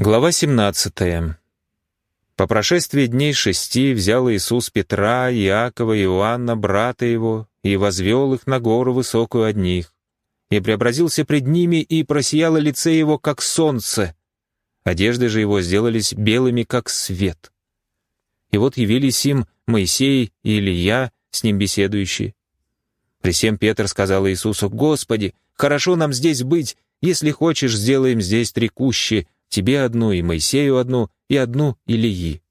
Глава 17. По прошествии дней шести взял Иисус Петра, Иакова, Иоанна, брата его, и возвел их на гору высокую одних, и преобразился пред ними, и просияло лице его, как солнце. Одежды же его сделались белыми, как свет. И вот явились им Моисей и Илья, с ним беседующие. При всем Петр сказал Иисусу, «Господи, хорошо нам здесь быть, если хочешь, сделаем здесь три кущи, тебе одну и Моисею одну, и одну Илии».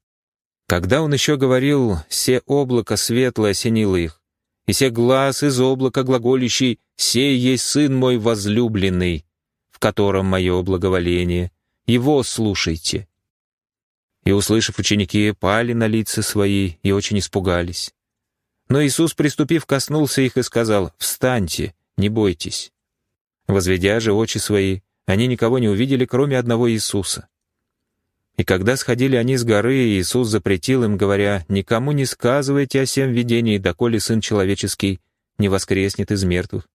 Когда он еще говорил, «Се облако светлое осенило их, и се глаз из облака глаголющий, «Сей есть сын мой возлюбленный, в котором мое благоволение, его слушайте». И, услышав, ученики пали на лица свои и очень испугались. Но Иисус, приступив, коснулся их и сказал, «Встаньте, не бойтесь». Возведя же очи свои, они никого не увидели, кроме одного Иисуса. И когда сходили они с горы, Иисус запретил им, говоря, «Никому не сказывайте о сем видении, доколе Сын Человеческий не воскреснет из мертвых».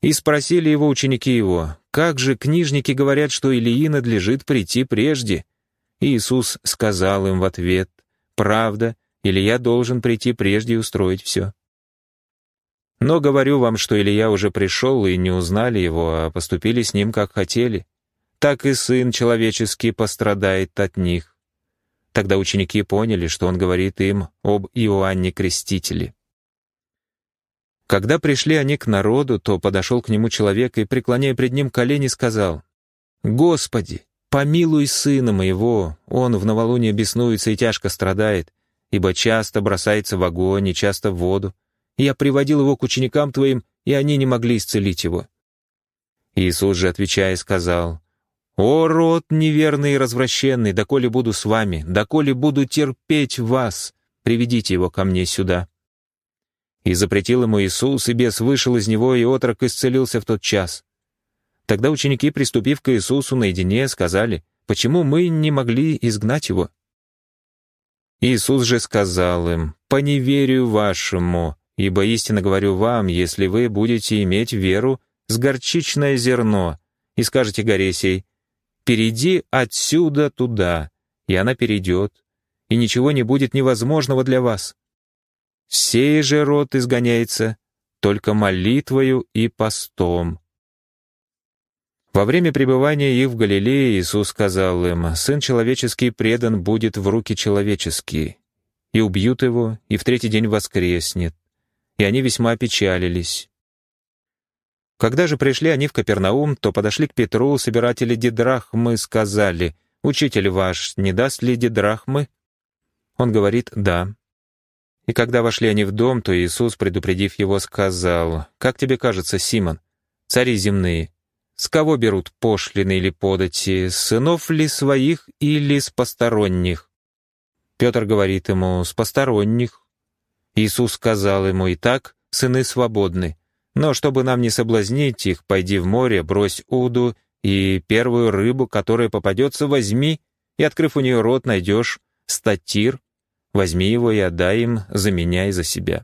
И спросили его ученики его, «Как же книжники говорят, что Илии надлежит прийти прежде?» И Иисус сказал им в ответ, «Правда, Илья должен прийти прежде и устроить все». Но говорю вам, что Илья уже пришел, и не узнали его, а поступили с ним, как хотели. Так и Сын Человеческий пострадает от них». Тогда ученики поняли, что он говорит им об Иоанне Крестителе. Когда пришли они к народу, то подошел к нему человек и, преклоняя пред ним колени, сказал, «Господи, помилуй сына моего, он в новолуние беснуется и тяжко страдает, ибо часто бросается в огонь и часто в воду. Я приводил его к ученикам твоим, и они не могли исцелить его». Иисус же, отвечая, сказал, «О, род неверный и развращенный, доколе буду с вами, доколе буду терпеть вас, приведите его ко мне сюда». И запретил ему Иисус, и бес вышел из него, и отрок исцелился в тот час. Тогда ученики, приступив к Иисусу наедине, сказали, «Почему мы не могли изгнать его?» Иисус же сказал им, «По неверию вашему, Ибо истинно говорю вам, если вы будете иметь веру с горчичное зерно, и скажете горе сей, «Перейди отсюда туда», и она перейдет, и ничего не будет невозможного для вас. Сей же род изгоняется только молитвою и постом. Во время пребывания их в Галилее Иисус сказал им, «Сын человеческий предан будет в руки человеческие, и убьют его, и в третий день воскреснет» и они весьма опечалились. Когда же пришли они в Капернаум, то подошли к Петру, собиратели дидрахмы, сказали, «Учитель ваш не даст ли дидрахмы?» Он говорит, «Да». И когда вошли они в дом, то Иисус, предупредив его, сказал, «Как тебе кажется, Симон, цари земные, с кого берут пошлины или подати, сынов ли своих или с посторонних?» Петр говорит ему, «С посторонних». Иисус сказал ему, «Итак, сыны свободны, но чтобы нам не соблазнить их, пойди в море, брось уду, и первую рыбу, которая попадется, возьми, и, открыв у нее рот, найдешь статир, возьми его и отдай им за меня и за себя».